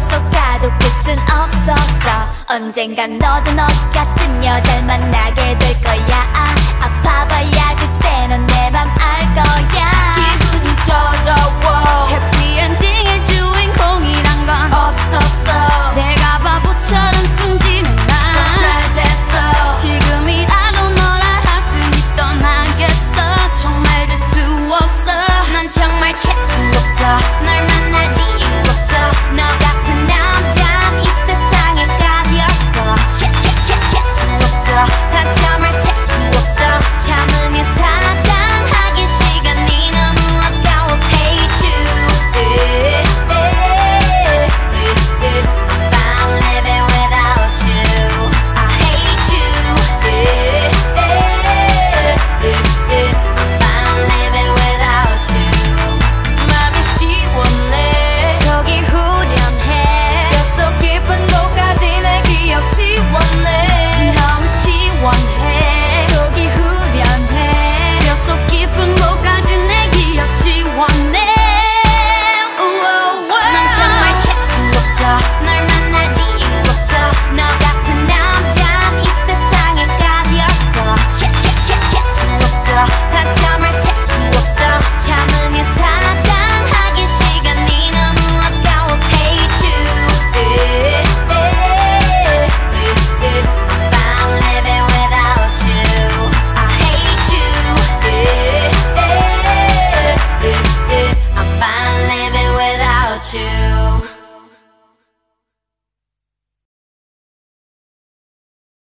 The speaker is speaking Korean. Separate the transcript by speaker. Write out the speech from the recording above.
Speaker 1: 싶어서
Speaker 2: 가도 끝은 없었어. 언젠간 너도 너 같은 여자를 만나게 될 거야. 아파봐야 그때